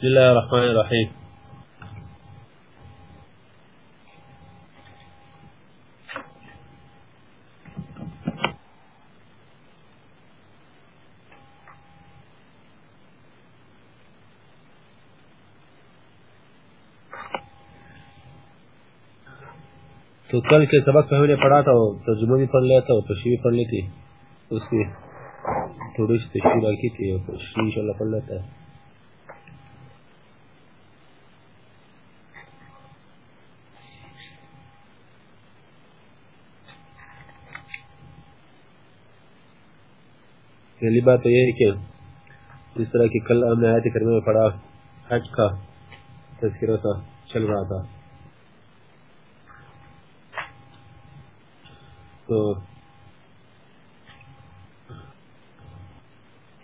بسم اللہ الرحمن الرحیم تو کل کے سبق میں ہم نے پڑھا تھا ترجمہ بھی پڑھ لیا تھا اور تشریح بھی پڑھ لی تھی اس کی تھوڑی سی تشریح باقی تھی اور تشریح انشاءاللہ پڑھ لیتا ہے۔ پہلی بات تو یہ ہے کہ جس طرح کی کل ہم نے آیت کرنے میں پڑھا، حج کا تذکرہ تھا، چل رہا تھا۔ تو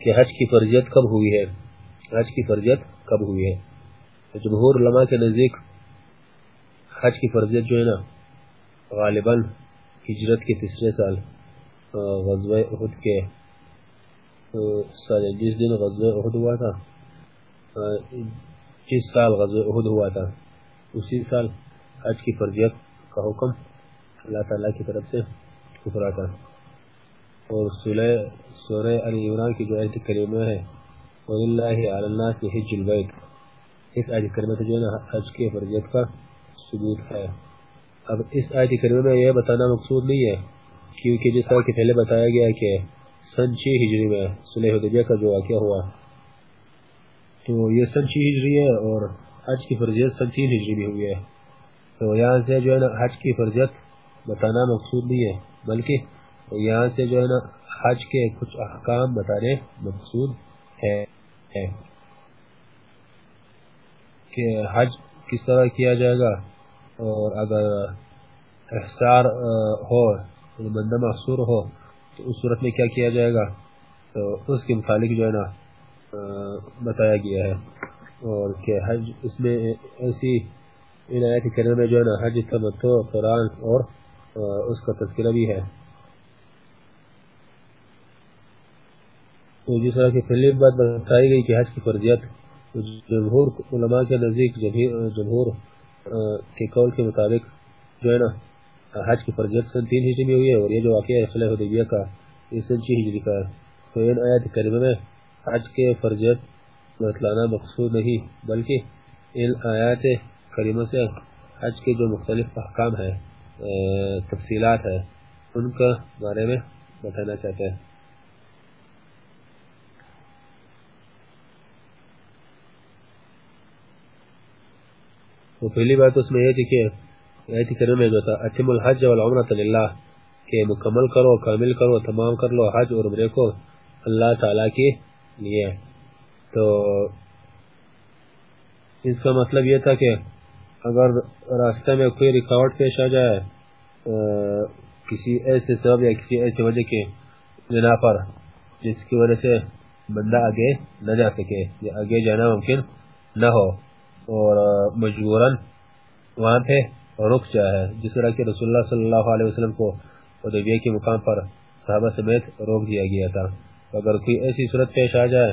کہ حج کی فرضیت کب ہوئی ہے؟ حج کی فرضیت کب ہوئی ہے؟ جمہور علماء کے نزدیک حج کی فرضیت جو ہے نا، غالباً ہجرت کے تیسرے سال غزوہ احد کے سال جس دن غزوہ احد ہوا تھا جس سال غزوہ احد ہوا تھا، اسی سال حج کی فرضیت کا حکم اللہ تعالیٰ کی طرف سے اترا تھا۔ اور سورہ علی عمران کی جو آیت کریمہ ہے، وَلِلَّهِ عَلَى النَّاسِ حِجُّ الْبَيْتِ۔ اس آیت کریمہ سے جو ہے حج کی فرضیت کا ثبوت ہے۔ اب اس آیت کریمہ میں یہ بتانا مقصود نہیں ہے، کیونکہ جس طرح کہ پہلے بتایا گیا کہ سن چھ ہجری میں صلح حدیبیہ کا جو واقعہ ہوا تو یہ سن چھ ہجری ہے اور حج کی فرضیت سن تین ہجری بھی ہوئی ہے۔ تو یہاں سے جو ہے نا حج کی فرضیت بتانا مقصود نہیں ہے، بلکہ یہاں سے جو ہے نا حج کے کچھ احکام بتانے مقصود ہے۔ کہ حج کس طرح کیا جائے گا اور اگر احسار ہو یعنی بندہ محصور ہو تو اس صورت میں کیا کیا جائے گا؟ تو اس کے متعلق جو ہے نا بتایا گیا ہے۔ اور کہ حج، اس میں ایسی ان آیات کرنے میں جو ہے نا، حج تمتو قرآن اور اس کا تذکرہ بھی ہے۔ تو جس طرح کی پہلی بات بتائی گئی کہ حج کی فرضیت جمہور علماء کے نزدیک جمہور کے قول کے مطابق جو ہے نا حج کی فرضیت سن تین ہجری میں ہوئی ہے اور یہ جو واقعہ ہے صلح حدیبیہ کا، یہ سن چھ ہجری کا ہے۔ تو ان آیات کریمہ میں حج کے فرضیت بتلانا مقصود نہیں، بلکہ ان آیات کریمہ سے حج کے جو مختلف احکام ہے تفصیلات ہے ان کا بارے میں بتانا چاہتے ہیں تو پہلی بات اس میں یہ تھی کہ آیت کریم میں جو تھا، اتم الحج والعمرۃ للہ، کہ مکمل کرو، کامل کرو، تمام کر لو، حج اور عمرے کو اللہ تعالی کے لیے۔ تو اس کا مطلب یہ تھا کہ اگر راستہ میں کوئی رکاوٹ پیش آ جائے کسی ایسے سبب یا کسی ایسے وجہ کے بنا پر، جس کی وجہ سے بندہ آگے نہ جا سکے یا آگے جانا ممکن نہ ہو، اور مجبوراً وہاں پہ رک جائے جس طرح کہ رسول اللہ صلی اللہ علیہ وسلم کو حدیبیہ کے مقام پر صحابہ سمیت روک دیا گیا تھا۔ اگر کوئی ایسی صورت پیش آ جائے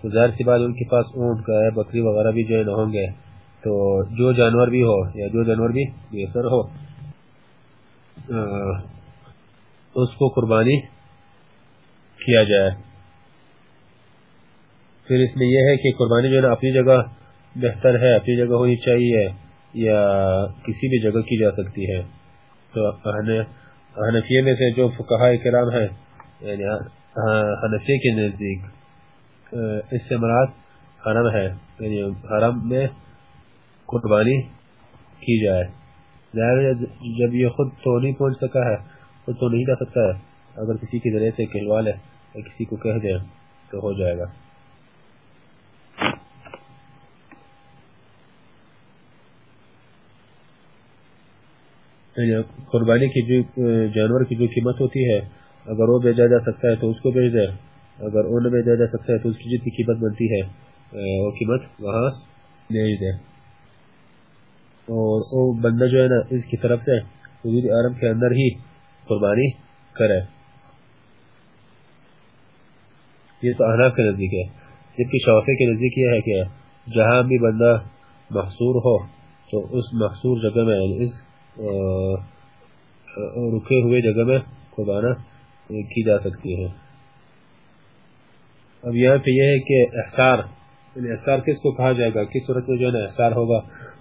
تو ظاہر سی بات ان کے پاس اونٹ کا ہے، بکری وغیرہ بھی جو نہ ہوں گے۔ تو جو جانور بھی ہو یا جو جانور بھی میسر ہو اس کو قربانی کیا جائے۔ پھر اس میں یہ ہے کہ قربانی جو ہے نا، اپنی جگہ بہتر ہے، اپنی جگہ ہونی چاہیے۔ یا کسی بھی جگہ کی جا سکتی ہے۔ تو حنفیہ میں سے جو فقہاء کرام ہیں یعنی حنفی کے نزدیک اس سے مراد حرم ہے یعنی حرم میں قربانی کی جائے۔ جب یہ خود تو نہیں پہنچ سکا ہے خود تو نہیں جا سکتا ہے۔ اگر کسی کے ذریعے سے کھلوا لے یا کسی کو کہہ دے تو ہو جائے گا۔ قربانی کی جو جانور کی جو قیمت ہوتی ہے، اگر وہ بیچا جا سکتا ہے تو اس کو بیچ دے اگر وہ نہ بیچا جا سکتا ہے تو اس کی جتنی قیمت بنتی ہے وہ قیمت وہاں بیچ دے اور وہ بندہ جو ہے نا، اس کی طرف سے حدود عرب کے اندر ہی قربانی کرے۔ یہ تو احناف کے نزدیک ہے۔ جبکہ شوافے کے نزدیک یہ ہے کہ جہاں بھی بندہ محصور ہو، تو اس محصور جگہ میں یعنی اس رکے ہوئے جگہ میں قربانہ کی جا سکتی ہے اب یہاں پہ یہ ہے کہ احسار یعنی احسار کس کو کہا جائے گا؟ کس صورت میں جو ہے احسار ہوگا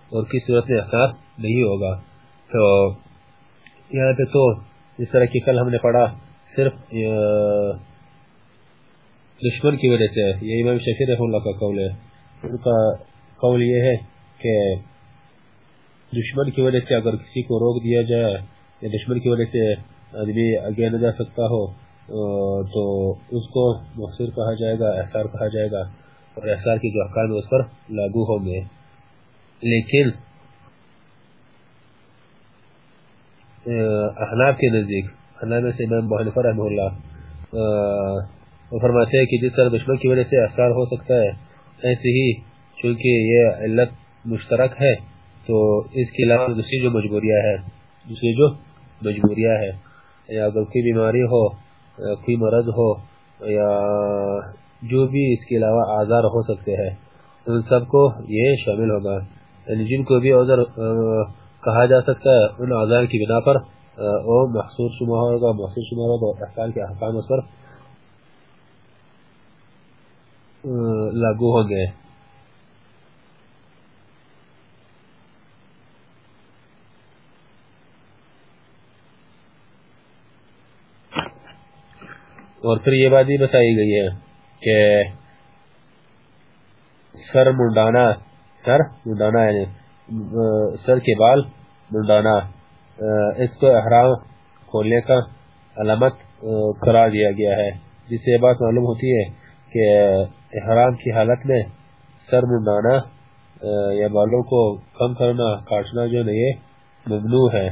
اور کس صورت میں احسار نہیں ہوگا؟ تو یہاں پہ تو اس طرح کی کل ہم نے پڑھا، صرف دشمن کی وجہ سے یہ امام شفی رحم اللہ کا قول ہے۔ ان کا قول یہ ہے کہ دشمن کی وجہ سے اگر کسی کو روک دیا جائے، یا دشمن کی وجہ سے آدمی آگے نہ جا سکتا ہو، تو اس کو محصر کہا جائے گا، احسار کہا جائے گا اور احسار کی جو احکام اس پر لاگو ہوں گے۔ لیکن احناف کے نزدیک، احناف میں سے امام بحنفہ رحمہ اللہ وہ فرماتے ہیں کہ جس طرح دشمن کی وجہ سے احسار ہو سکتا ہے، ایسے ہی چونکہ یہ علت مشترک ہے۔ تو اس کے علاوہ دوسری جو مجبوریاں ہے دوسری جو مجبوریاں ہے یا اگر کوئی بیماری ہو، یا کوئی مرض ہو، یا جو بھی اس کے علاوہ آزار ہو سکتے ہیں، ان سب کو یہ شامل ہوگا۔ یعنی جن کو بھی عذر کہا جا سکتا ہے، ان آزار کی بنا پر وہ محصور شما ہوگا، محصور شما ہوگا اور کے احکام اس پر لاگو ہوں گے۔ اور پھر یہ بات بھی بتائی گئی ہے کہ سر منڈانا سر منڈانا یعنی سر کے بال منڈانا اس کو احرام کھولنے کا علامت قرار دیا گیا ہے۔ جس سے یہ بات معلوم ہوتی ہے کہ احرام کی حالت میں سر منڈانا یا بالوں کو کم کرنا، کاٹنا جو نہیں ممنوع ہے۔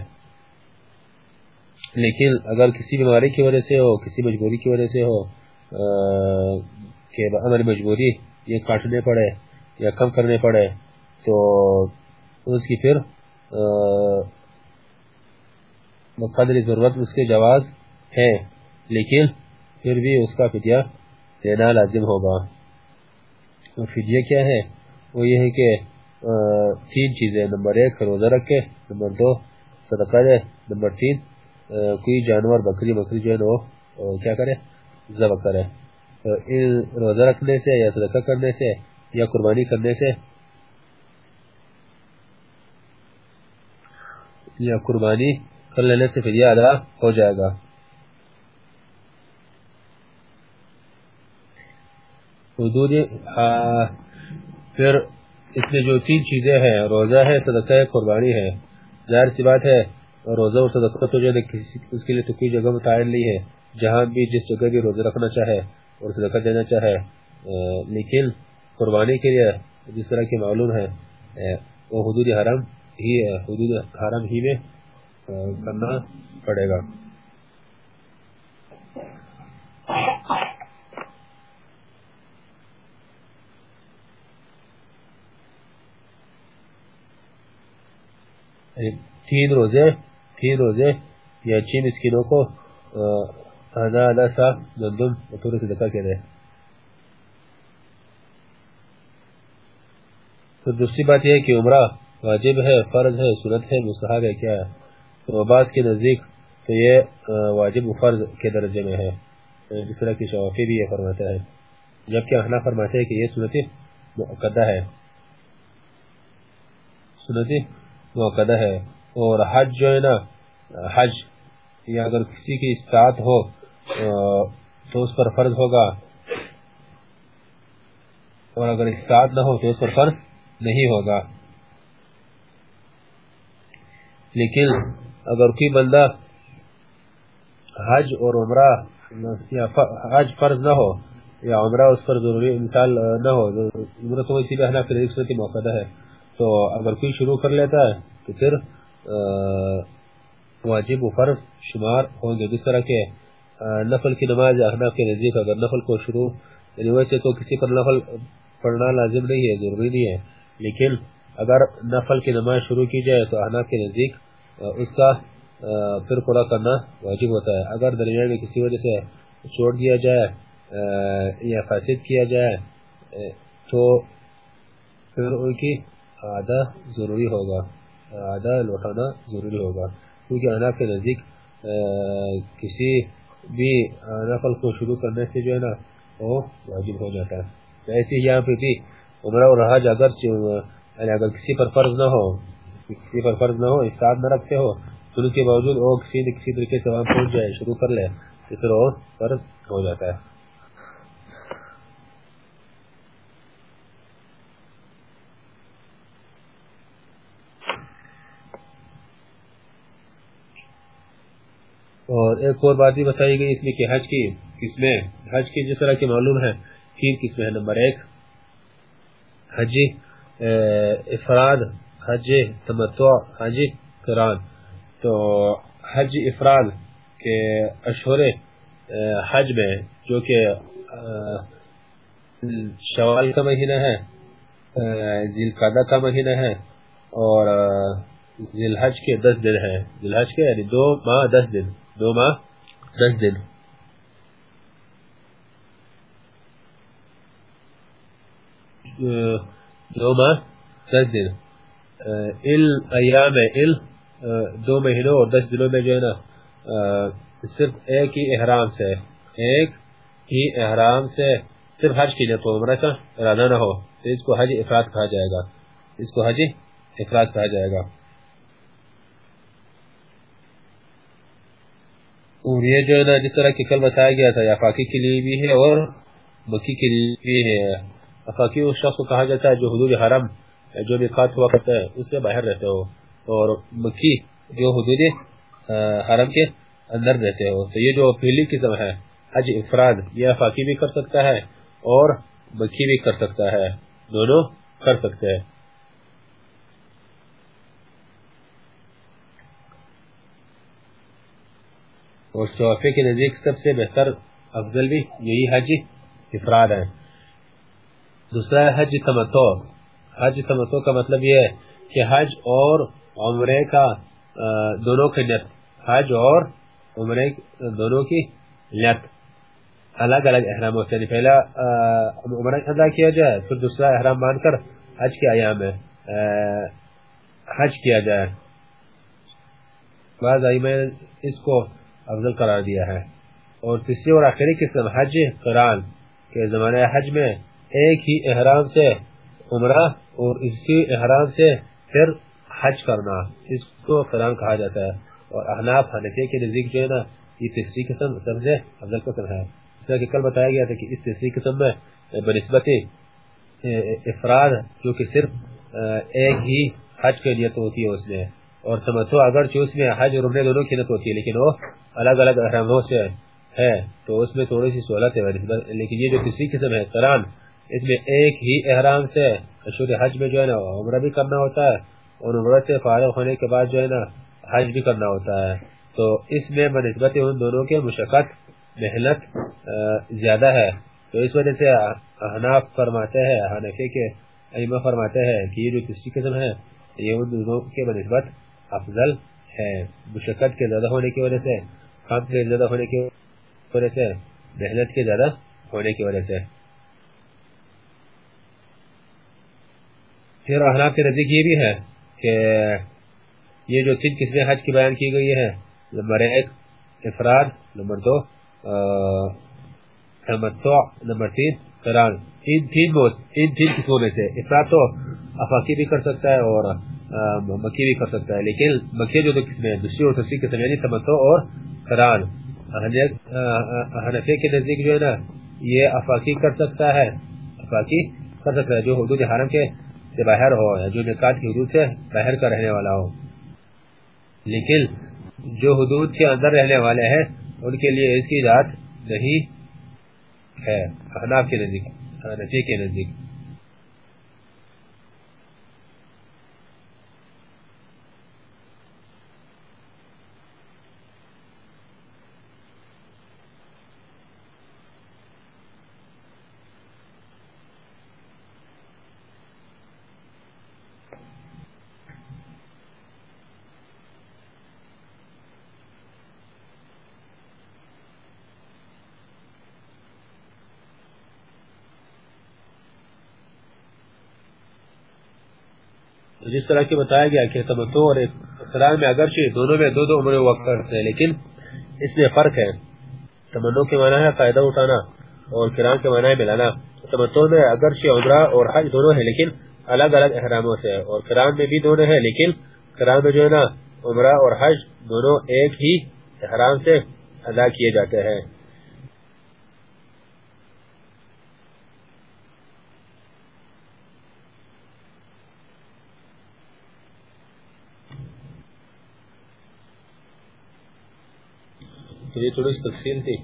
لیکن اگر کسی بیماری کی وجہ سے ہو، کسی مجبوری کی وجہ سے ہو کہ ہماری مجبوری یہ کاٹنے پڑے یا کم کرنے پڑے، تو اس کی پھر قدر ضرورت اس کے جواز ہے، لیکن پھر بھی اس کا فدیہ دینا لازم ہوگا۔ فدیہ کیا ہے؟ وہ یہ ہے کہ تین چیزیں، نمبر ایک، روزہ رکھے، نمبر دو، صدقہ دے، نمبر تین کوئی جانور، بکری بکری جو ہے وہ کیا کرے؟ ذبح کرے۔ روزہ رکھنے سے یا صدقہ کرنے سے یا قربانی کرنے سے یا قربانی کر لینے سے فدیہ ادا ہو جائے گا۔ حدود پھر اس میں جو تین چیزیں ہیں، روزہ ہے، صدقہ ہے، قربانی ہے۔ ظاہر سی بات ہے روزہ اور صدقہ تو جو اس کے لیے تو کوئی جگہ متعین نہیں ہے۔ جہاں بھی جس جگہ بھی روزہ رکھنا چاہے اور صدقہ دینا چاہے لیکن قربانی کے لیے جس طرح کی معلوم ہے وہ حدود حرم ہی ہے حدود حرم ہی میں کرنا پڑے گا۔ تین روزے تین روزے یا چھ مسکنوں کو آدھا آدھا سا گندم بطور صدقہ کے دے۔ تو دوسری بات یہ ہے کہ عمرہ واجب ہے، فرض ہے، سنت ہے، مستحب ہے کیا؟ ہے تو عباس کے نزدیک تو یہ واجب و فرض کے درجے میں ہے۔ جس طرح کی شوافی بھی یہ فرماتا ہے۔ جبکہ احنا فرماتے ہیں کہ یہ سنت موقدہ ہے۔ سنت موقدہ ہے۔ اور حج جو ہے نا، حج یا اگر کسی کی استعاد ہو تو اس پر فرض ہوگا۔ اور اگر استاد نہ ہو، تو اس پر فرض نہیں ہوگا۔ لیکن اگر کوئی بندہ حج اور عمرہ یا حج فرض نہ ہو، یا عمرہ اس پر ضروری مثال نہ ہو، عمرہ تو اسی بہنا پھر ایک صورتی موقع ہے۔ تو اگر کوئی شروع کر لیتا ہے، تو پھر واجب و فرض شمار ہوں گے۔ جس طرح کے نفل کی نماز احناف کے نزدیک اگر نفل کو شروع یعنی ویسے تو کسی پر نفل پڑھنا لازم نہیں ہے، ضروری نہیں ہے، لیکن اگر نفل کی نماز شروع کی جائے تو احناف کے نزدیک اس کا پھر پورا کرنا واجب ہوتا ہے۔ اگر درمیان میں کسی وجہ سے چھوڑ دیا جائے یا فاسد کیا جائے تو پھر ان کی آدھا ضروری ہوگا۔ آدھا لوٹانا ضروری ہوگا۔ کیونکہ احناف کے نزدیک کسی بھی نفل کو شروع کرنے سے جو ہے نا، وہ واجب ہو جاتا ہے۔ ایسے یہاں پہ بھی عمرہ اور حج اگر یعنی اگر کسی پر فرض نہ ہو، کسی پر فرض نہ ہو استاد نہ رکھتے ہو، تو ان کے باوجود وہ کسی نہ کسی طریقے سے وہاں پہنچ جائے، شروع کر لے، تو پھر وہ فرض ہو جاتا ہے۔ اور ایک اور بات بھی بتائی گئی اس میں کہ حج کی قسمیں، حج کی جس طرح کی معلوم ہے تین قسمیں ہیں۔ نمبر ایک، حج افراد، حج تمتع، حج قران تو حج افراد کے اشہر حج میں جو کہ شوال کا مہینہ ہے ذیل کا مہینہ ہے اور ذیل حج کے دس دن ہے ذیل حج کے یعنی دو ماہ دس دن۔ دو ماہ دس دن۔ دو ماہ دس دن۔ ال ایام ال دو مہینوں اور دس دنوں میں جو ہے نا، صرف ایک ہی احرام سے، ایک ہی احرام سے صرف حج کی نیت عمرہ کا ارادہ نہ ہو، تو اس کو حج افراد کہا جائے گا۔ اس کو حج افراد کہا جائے گا۔ اور یہ جو نا، جس طرح کی کل بتایا گیا تھا افاقی کے لیے بھی ہے اور مکی کے لیے بھی ہے۔ افاقی اس شخص کو کہا جاتا ہے جو حدود حرم، جو مقات ہوا کرتا ہے، اس سے باہر رہتے ہو اور مکی جو حدود حرم کے اندر رہتے ہو۔ تو یہ جو پہلی قسم ہے، حج افراد، یہ افاقی بھی کر سکتا ہے اور مکی بھی کر سکتا ہے، دونوں کر سکتے ہیں۔ اور شوافے کے نزدیک سب سے بہتر افضل بھی یہی حج افراد ہے دوسرا ہے حج تمتو حج تمتو کا مطلب یہ ہے کہ حج اور عمرے کا دونوں کی نیت۔ حج اور عمرے، دونوں کی نیت۔ الگ الگ احراموں سے پہلا عمرہ ادا کیا جائے، پھر دوسرا احرام مان کر حج کے ایام میں حج کیا جائے۔ بعض آئی میں اس کو افضل قرار دیا ہے۔ اور تیسری اور آخری قسم، حج قران کے زمانے حج میں ایک ہی احرام سے عمرہ اور اسی احرام سے پھر حج کرنا، اس کو قران کہا جاتا ہے۔ اور احناف حنفی کے نزدیک جو ہے نا، یہ تیسری قسم سب سے افضل قسم ہے۔ اس طرح کہ کل بتایا گیا تھا کہ اس تیسری قسم میں بنسبت افراد، جو کہ صرف ایک ہی حج کے نیت ہوتی ہے، اس میں۔ اور تمتع اگر اس میں حج اور عمرے دونوں کی نیت ہوتی ہے، لیکن وہ الگ الگ احراموں سے ہے، تو اس میں تھوڑی سی سہولت ہے۔ لیکن یہ جو کسی قسم ہے قران اس میں ایک ہی احرام سے اشور حج میں جو ہے نا، عمرہ بھی کرنا ہوتا ہے، اور عمرہ سے فارغ ہونے کے بعد جو ہے نا، حج بھی کرنا ہوتا ہے۔ تو اس میں بنسبت ان دونوں کے مشقت، محنت زیادہ ہے۔ تو اس وجہ سے احناف فرماتے ہیں حنفی کے ائمہ فرماتے ہیں کہ یہ جو کسی قسم ہے، یہ ان دونوں کے بنسبت افضل ہے مشقت کے زیادہ ہونے کی وجہ سے کام کے زیادہ ہونے کی وجہ سے، محنت کے زیادہ ہونے کی وجہ سے۔ پھر احناف کے نزدیک یہ بھی ہے کہ یہ جو تین قسمیں حج کی بیان کی گئی ہے، نمبر ایک افراد، نمبر دو تمتع نمبر تین قران ان تین ان تین قسموں میں سے۔ افراد تو افاقی بھی کر سکتا ہے اور مکی بھی کر سکتا ہے، لیکن مکی جو دو قسمیں دوسری اور تیسری قسم یعنی تمتع اور قران حنفی کے نزدیک جو ہے نا، یہ افاقی کر سکتا ہے۔ افاقی کر سکتا ہے، جو حدود حرم کے سے باہر ہو، یا جو نکات کی حدود سے باہر کا رہنے والا ہو۔ لیکن جو حدود کے اندر رہنے والے ہیں، ان کے لیے اس کی ذات نہیں ہے۔ احناف کے نزدیک حنفی کے نزدیک۔ جس طرح کی بتایا گیا کہ تمتو اور اقتران میں اگرچہ دونوں میں دو دو عمر وقت کرتے ہیں، لیکن اس میں فرق ہے۔ تمنو کے معنی ہے فائدہ اٹھانا اور کران کے معنی ہے ملانا۔ تمتو میں اگرچہ عمرہ اور حج دونوں ہیں، لیکن الگ الگ احراموں سے اور کران میں بھی دونوں ہیں، لیکن کران میں جو ہے نا، عمرہ اور حج دونوں ایک ہی احرام سے ادا کیے جاتے ہیں۔ تو یہ تھوڑی تفصیل تھی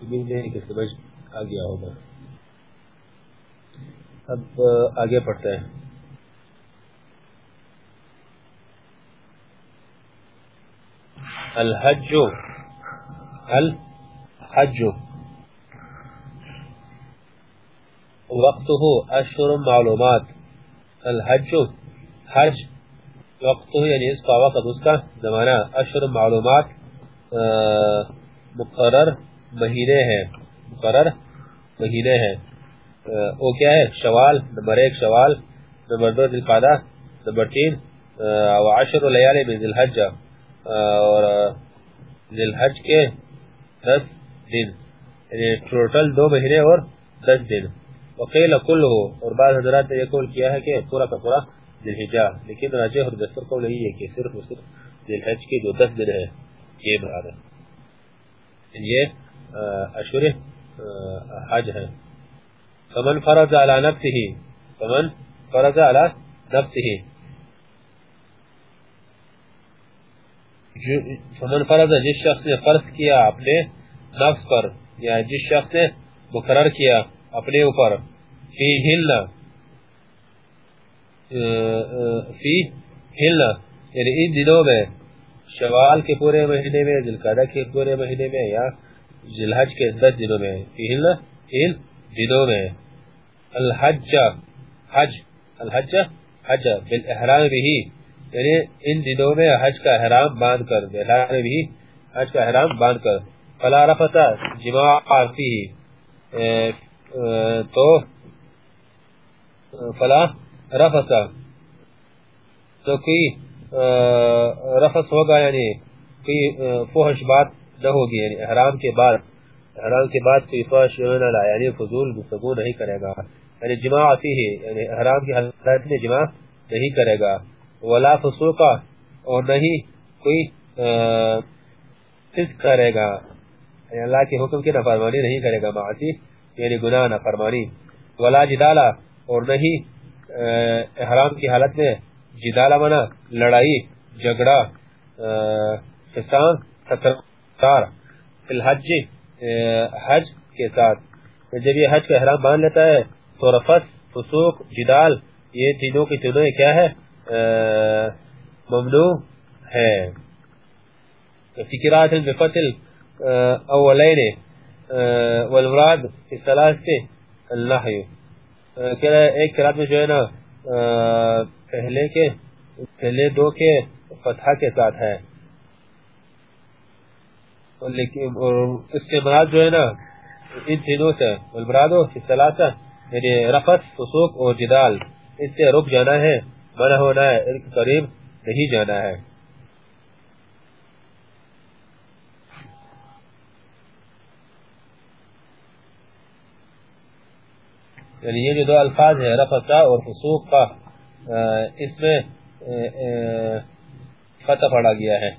امید ہے کہ سمجھ آ گیا ہوگا اب آگے پڑھتے ہیں۔ الحج الحج۔ وقته اشهر معلومات۔ الحج، حج۔ وقته یعنی اس کا وقت، اس کا زمانہ۔ اشهر معلومات۔ مقرر مہینے ہیں۔ مقرر مہینے ہیں۔ وہ کیا ہے؟ شوال نمبر ایک شوال نمبر دو ذی القعدہ نمبر تین۔ وعشر لیال من ذی اور ذی الحج کے دس دن یعنی ٹوٹل دو مہینے اور دس دن۔ وقیل کل ہو اور بعض حضرات نے یہ قول کیا ہے کہ پورا کا پورا ذی الحجہ لیکن راجح اور دستر قول نہیں ہے کہ صرف و صرف ذی الحج کے جو دس دن ہے یہ مراد ہے۔ یہ اشور حج ہے۔ فمن فرض على نفسه فمن فرض على نفسه فمن فرض، جس شخص نے فرض کیا اپنے نفس پر، یا جس شخص نے مقرر کیا اپنے اوپر فی ہل فی ہل یعنی ان دنوں میں شوال کے پورے مہینے میں ذلقادہ کے پورے مہینے میں، یا ذلحج کے دس دنوں میں ان دنوں میں۔ الحج، حج الحج، حج بالاحرام بھی۔ یعنی ان دنوں میں حج کا احرام باندھ کر، بالاحرام بھی حج کا احرام باندھ کر۔ فلا رفتا جماع فی تو فلا رفتا تو کوئی رفس ہوگا یعنی کوئی فحش بات نہ ہوگی یعنی احرام کے بعد، احرام کے بعد کوئی فحش نہ لا یعنی فضول گفتگو نہیں کرے گا۔ یعنی جماع آتی ہے یعنی احرام کی حالت میں جماع نہیں کرے گا۔ ولا فسوقا اور نہیں کوئی فسق کرے گا۔ یعنی اللہ کے حکم کی نفرمانی نہیں کرے گا، معاصی یعنی گناہ نفرمانی ولا جدالا اور نہیں احرام کی حالت میں جدالہ منا لڑائی جگڑا فسان ستار فی الحج حج کے ساتھ۔ جب یہ حج کا احرام مان لیتا ہے، تو رفس فسوق، جدال، یہ تینوں کی تینوں کیا ہے؟ ممنوع ہے۔ فکرات بفتل اولین والمراد فی سلاس سے اللہ ایک قرات میں جو ہے نا پہلے کے، پہلے دو کے فتح کے ساتھ ہے اس سے مراد جو ہے نا، ان تینوں سے والمرادو فی یعنی رفت فسوق اور جدال، اس سے رک جانا ہے، منع ہونا ہے، ان قریب نہیں جانا ہے۔ یعنی یہ جو دو الفاظ ہیں رفتا اور فسوق کا اس میں فتح پڑا گیا ہے۔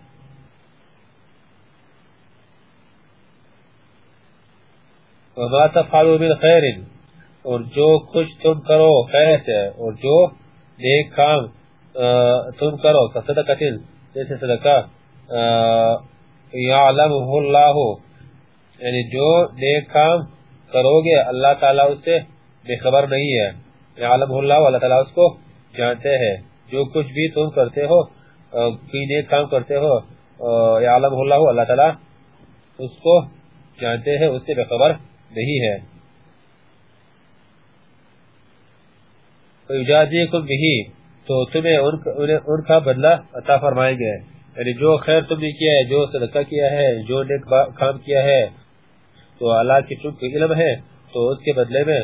وما تفعلوا من اور جو کچھ تم کرو خیر سے، اور جو نیک کام تم کرو صدقت جیسے صدقہ یعلمہ اللہ یعنی جو نیک کام کرو گے، اللہ تعالیٰ اس سے بے خبر نہیں ہے۔ یعلمہ اللہ اللہ تعالیٰ اس کو جانتے ہیں۔ جو کچھ بھی تم کرتے ہو کوئی نیک کام کرتے ہو یعلمہ اللہ اللہ تعالیٰ اس کو جانتے ہیں، اس سے بے خبر نہیں ہے۔ فیجازیکم بھی تو تمہیں ان کا بدلہ عطا فرمائیں گے یعنی جو خیر تم نے کیا ہے، جو صدقہ کیا ہے، جو نیک کام کیا ہے، تو اللہ کی چونکہ علم ہے، تو اس کے بدلے میں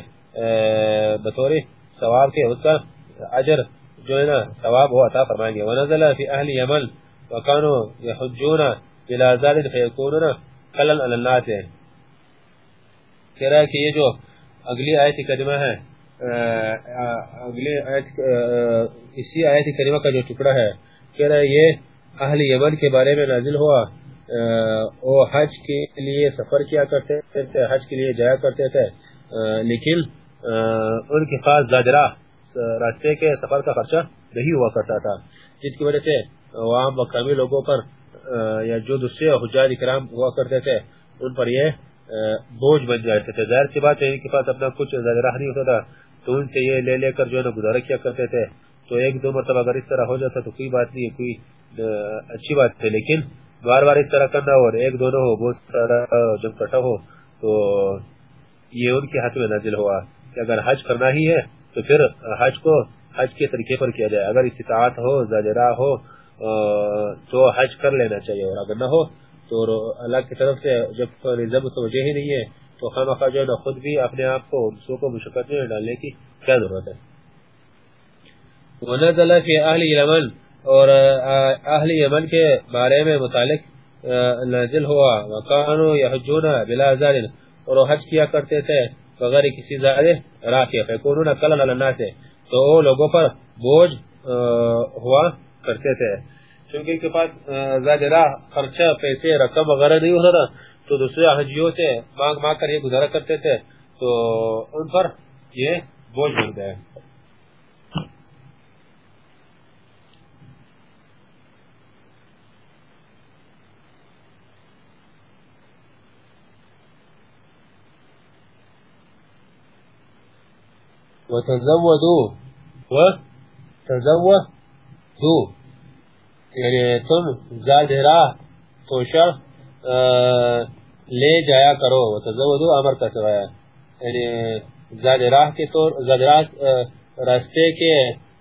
بطور ثواب کے اس کا اجر جو ہے نا، ثواب وہ عطا فرمائیں گے۔ ونزل فی اہل یمن وکانو یحجون بلا زاد فیکونون قلن قلل الناس۔ کہہ رہا ہے کہ یہ جو اگلی آیت کریمہ ہے اگلی آیت اسی آیت کریمہ کا جو ٹکڑا ہے، کہہ رہا ہے یہ اہل یمن کے بارے میں نازل ہوا۔ وہ حج کے لیے سفر کیا کرتے تھے، حج کے لیے جایا کرتے تھے۔ لیکن ان کے پاس زاجرہ راستے کے سفر کا خرچہ نہیں ہوا کرتا تھا، جس کی وجہ سے وہاں مقامی لوگوں پر یا جو دوسرے حجاج اکرام ہوا کرتے تھے، ان پر یہ بوجھ بن جاتے تھے۔ ظاہر سی بات ہے، ان کے پاس اپنا کچھ راہ نہیں ہوتا تھا، تو ان سے یہ لے لے کر جو ہے گزارا کیا کرتے تھے۔ تو ایک دو مرتبہ اگر اس طرح ہو جاتا تو کوئی بات نہیں ہے کوئی اچھی بات ہے لیکن بار بار اس طرح کرنا ہو اور ایک دونوں ہو، بہت سارا جب کٹا ہو، تو یہ ان کے ہاتھ میں نازل ہوا کہ اگر حج کرنا ہی ہے تو پھر حج کو حج کے طریقے پر کیا جائے۔ اگر استطاعت ہو زجرہ ہو تو حج کر لینا چاہیے۔ اور اگر نہ ہو، تو اللہ کی طرف سے جب رزم توجہ ہی نہیں ہے، تو خواہ خواہ جو خود بھی اپنے آپ کو سو کو مشکت میں ڈالنے کی کیا ضرورت ہے؟ ونزل فی اہل یمن اور اہل یمن کے بارے میں متعلق نازل ہوا۔ وکانو یحجون بلا زال اور حج کیا کرتے تھے۔ بغیر کسی زیادہ راکے فیکونون کلل الناس۔ تو لوگوں پر بوجھ ہوا کرتے تھے۔ چونکہ ان کے پاس زیادہ خرچہ، پیسے، رقم وغیرہ نہیں ہوتا تھا، تو دوسرے حجیوں سے مانگ مانگ کر یہ گزارا کرتے تھے۔ تو ان پر یہ بوجھ بن گئے۔ وتزودوا. وتزودوا. یعنی تم زادرہ توشہ لے جایا کرو. تزودو امر کا سوایا یعنی زادرہ کے طور زادرہ راستے کے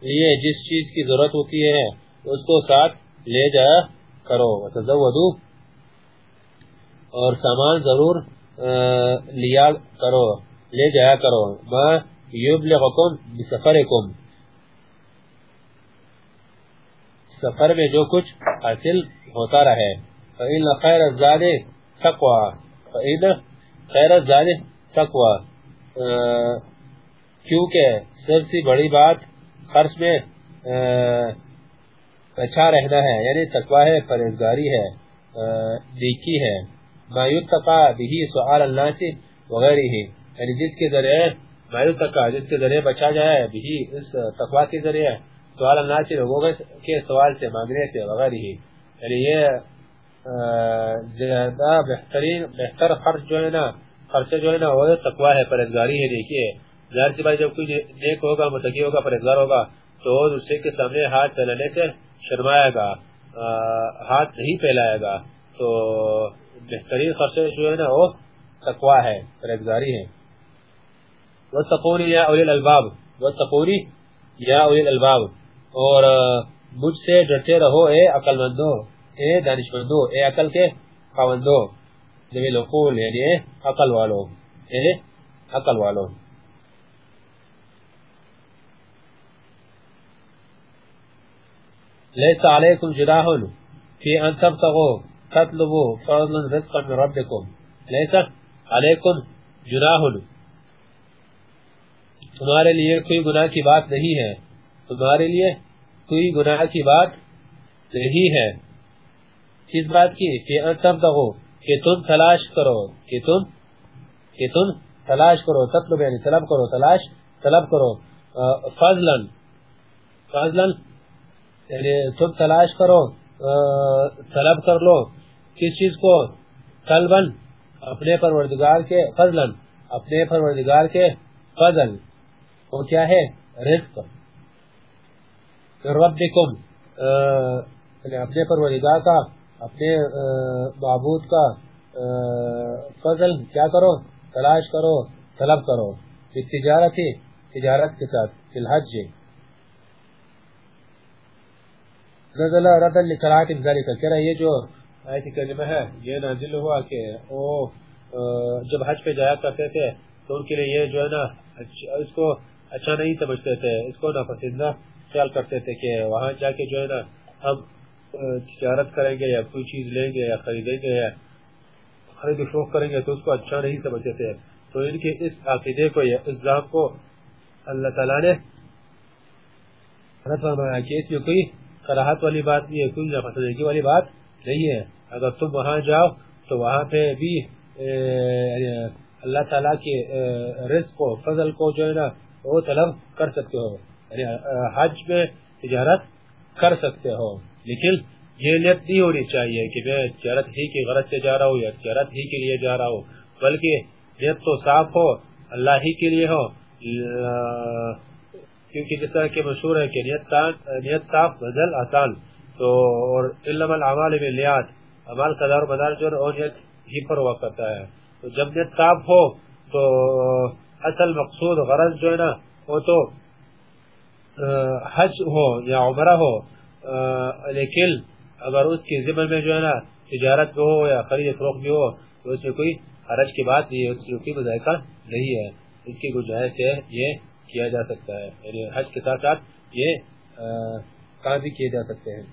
لیے جس چیز کی ضرورت ہوتی ہے، اس کو ساتھ لے جایا کرو. تزودو اور سامان ضرور لیا کرو، لے جایا کرو. ما یبلغکم بسفرکم. سفر میں جو کچھ حاصل ہوتا رہے. فَإِنَّ خَيْرَ الزَّادِ تَقْوَى. فَإِنَّ خَيْرَ الزَّادِ تَقْوَى. کیونکہ سب سے بڑی بات خرچ میں اچھا رہنا ہے یعنی تقوی ہے، پرہیزگاری ہے نیکی ہے. ما یتقا به سؤال الناس وغیرہ یعنی جس کے ذریعے ما یتقا جس کے ذریعے بچا جائے، بھی اس تقوی کے ذریعے سوال الناس لوگوں کے سوال سے، مانگنے سے، وغیرہ ہی۔ یعنی یہ زیادہ بہترین، بہتر خرچ جو ہے نا خرچہ جو ہے نا، وہ تقوی ہے، پرہیزگاری ہے، دیکھیے۔ ظاہر سی بات، جب کوئی نیک ہوگا، متقی ہوگا، پرہیزگار ہوگا، تو دوسرے کے سامنے ہاتھ پھیلانے سے شرمائے گا ہاتھ نہیں پھیلائے گا۔ تو بہترین خرچہ جو ہے نا، وہ تقوی ہے، پرہیزگاری ہے۔ وَتَقُونِ يَا أُولِي الْأَلْبَابِ. وَتَقُونِ يَا أُولِي الْأَلْبَابِ. اور مجھ سے ڈرتے رہو اے عقل مندو اے دانش مندو اے عقل کے خواندو جمعی لقول یعنی اے عقل والو اے عقل والو لیسا علیکم جناحن فی ان تبتغو تطلبو فرضن رزقا من ربکم۔ لیسا علیکم جناحن تمہارے لیے کوئی گناہ کی بات نہیں ہے۔ تمہارے لیے کوئی گناہ کی بات نہیں ہے۔ کس بات کی کہ تم تم تلاش کرو، کہ تم کہ تم تلاش کرو، تطلب یعنی طلب کرو، تلاش، طلب کرو۔ فضلن فضلن یعنی تم تلاش کرو طلب کر لو۔ کس چیز کو؟ طلبن اپنے پروردگار کے فضلن اپنے پروردگار کے فضل وہ کیا ہے؟ رزق. ربکم. یعنی اپنے پروردگار کا، اپنے معبود کا فضل کیا کرو؟ تلاش کرو، طلب کرو. تجارت تجارت کے ساتھ، فی الحج. نزل رد لقرات ذلك کرا یہ جو ایت کلمہ ہے، یہ نازل ہوا کہ او جب حج پہ جایا کرتے تھے، تو ان کے لیے یہ جو ہے نا اس کو اچھا نہیں سمجھتے تھے۔ اس کو ناپسندہ خیال کرتے تھے کہ وہاں جا کے جو ہے نا، ہم تجارت کریں گے یا کوئی چیز لیں گے یا خریدیں گے یا خرید و فروخت کریں گے تو اس کو اچھا نہیں سمجھتے تھے۔ تو ان کے اس عقیدے کو یا اسلام کو اللہ تعالیٰ نے فرمایا کہ اس میں کوئی کراہت والی بات نہیں ہے، کوئی ناپسندگی والی بات نہیں ہے۔ اگر تم وہاں جاؤ تو وہاں پہ بھی یعنی اللہ تعالیٰ کے رزق کو، فضل کو جو ہے نا وہ طلب کر سکتے ہو۔ یعنی حج میں تجارت کر سکتے ہو۔ لیکن یہ نیت نہیں ہونی چاہیے کہ میں تجارت ہی کی غرض سے جا رہا ہوں یا تجارت ہی کے لیے جا رہا ہوں، بلکہ نیت تو صاف ہو، اللہ ہی کے لیے ہو۔ کیونکہ جس طرح کے مشہور ہے کہ نیت صاف بدل آسان تو، اور علم العمال میں لیات عمال کا دار بدار جو اور نیت ہی پر ہوا کرتا ہے۔ تو جب نیت صاف ہو، تو اصل مقصود غرض جو ہے نا، وہ تو حج ہو یا عمرہ ہو لیکن اگر اس کے ذمن میں جو ہے نا، تجارت بھی ہو یا خرید فروخت بھی ہو، تو اس میں کوئی حرج کی بات نہیں ہے، اس میں کوئی مذائقہ نہیں ہے۔ اس کی گنجائش ہے یہ کیا جا سکتا ہے یعنی حج کے ساتھ ساتھ یہ کام بھی کیے جا سکتے ہیں۔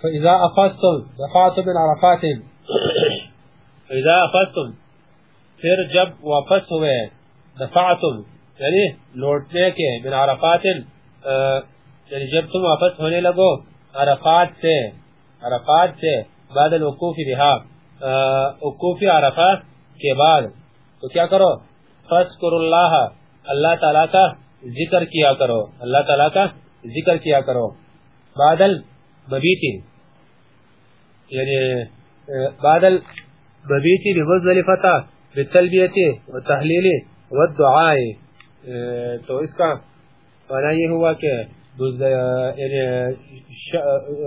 فإذا أفضتم دفعتم من عرفات. فإذا أفضتم، پھر جب واپس ہوئے، دفعتم یعنی لوٹنے کے من عرفات یعنی جب تم واپس ہونے لگو، عرفات سے عرفات سے بعد الوقوف بہا وقوف عرفات کے بعد، تو کیا کرو؟ فذکر اللہ اللہ تعالی کا ذکر کیا کرو، اللہ تعالی کا ذکر کیا کرو، بعد المبیت یعنی بعد المبیت بمزدلفہ بالتلبیت والتحلیل والدعاء تو اس کا معنی یہ ہوا کہ یعنی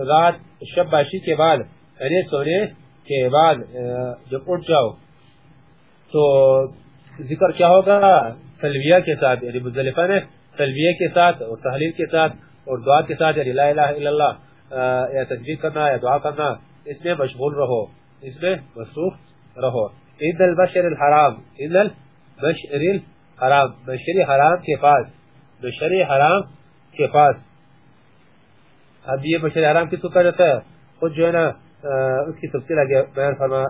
رات شب باشی کے بعد یعنی سونے کے بعد جب اٹھ جاؤ، تو ذکر کیا ہوگا؟ تلویہ کے ساتھ یعنی مزدلفہ نے تلویہ کے ساتھ اور تحلیل کے ساتھ اور دعا کے ساتھ یعنی لا الہ الا اللہ یا تجدید کرنا، یا دعا کرنا اس میں مشغول رہو اس میں مصروف رہو۔ عید البشر الحرام عید البشر الحرام بشر حرام کے پاس بشر حرام کے پاس۔ اب یہ بشر حرام کس کو کہا جاتا ہے؟ خود جو ہے نا اس کی تفصیل آگے بیان فرما,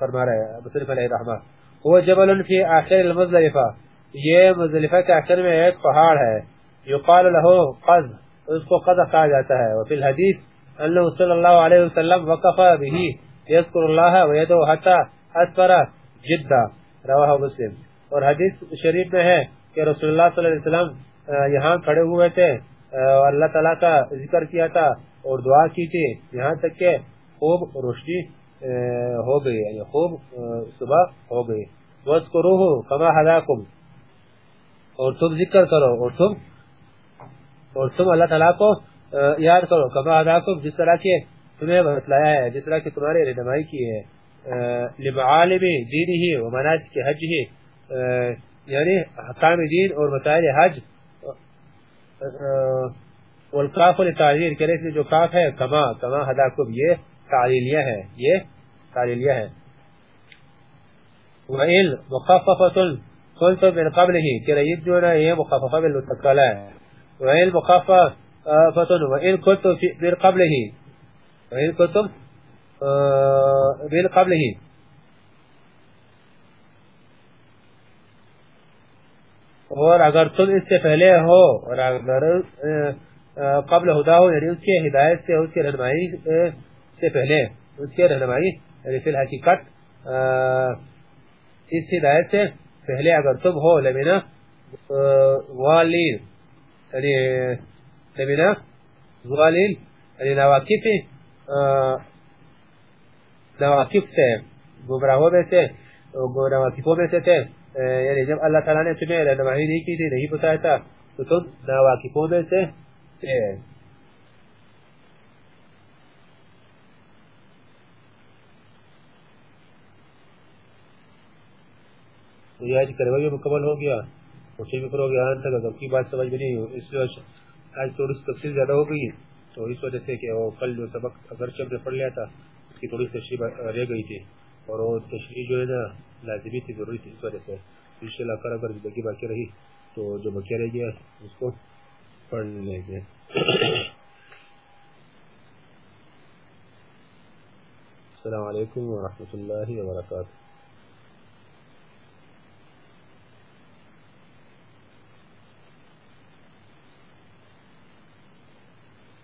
فرما رہا ہے مصرف علیہ رحمہ وہ جبل فی آخر المزدلفہ۔ یہ مزدلفہ کے آخر میں ایک پہاڑ ہے۔ یقال له قز اس کو قز کہا جاتا ہے۔ وفی الحدیث انہو صلی اللہ علیہ وسلم وقف به. یذکر اللہ ویدو حتی اسفر جدہ رواہ مسلم. اور حدیث شریف میں ہے کہ رسول اللہ صلی اللہ علیہ وسلم یہاں کھڑے ہوئے تھے اللہ تعالیٰ کا ذکر کیا تھا اور دعا کی تھی. یہاں تک کہ خوب روشنی ہو گئی یعنی خوب صبح ہو گئی. وَذْكُرُوهُ كَمَا حَدَاكُمْ اور تم ذکر کرو اور تم اور تم اللہ تعالیٰ کو یاد کرو، کما حداکم جس طرح کے تمہیں بتلایا ہے، جس طرح کی تمہاری رہنمائی کی ہے لمعالم دینی و مناسک حج ہی یعنی حکام دین اور مسائل حج والقاف لتعلیل کرے اس جو کاف ہے، کما کما حداکم یہ تعلیلیہ ہے، یہ تعلیلیہ ہے۔ وَإِن مُخَفَّفَةٌ قلت من قبله، کہ یہ جو ہے، یہ مخففہ بالمتقلہ ہے۔ وَإِن مُخَفَّفَةٌ فتن وَإِن كنت من قبله. وَإِن كنتم من قبله. اور اگر تم اس سے پہلے ہو، اور اگر قبل ہدا ہو یعنی اس کے ہدایت سے، اس کے رہنمائی سے پہلے، اس کے رہنمائی یعنی فی الحقیقت اس ہدایت سے پہلے اگر تم ہو لمنا والین یعنی لمنا والین نواقف نواقف سے گمراہوں میں سے نواقفوں میں سے تھے یعنی جب اللہ تعالیٰ نے تمہیں رہنمائی نہیں کی تھی، نہیں بتایا تھا، تو تم نواقفوں میں سے تھے یہ آج کروئی مکمل ہو گیا اسی میں کرو گیا تک کی بات سمجھ میں نہیں ہو اس لیے آج تھوڑی سی تفصیل زیادہ ہو گئی تو اس وجہ سے کہ وہ کل جو سبق اگر چب نے پڑھ لیا تھا، اس کی تھوڑی تشریح رہ گئی تھی۔ اور وہ تشریح جو ہے نا، لازمی تھی، ضروری تھی۔ اس وجہ سے ان شاء اللہ کر اگر زندگی باقی رہی، تو جو بچے رہ گیا، اس کو پڑھ لیں گے۔ السلام علیکم ورحمۃ اللہ وبرکاتہ۔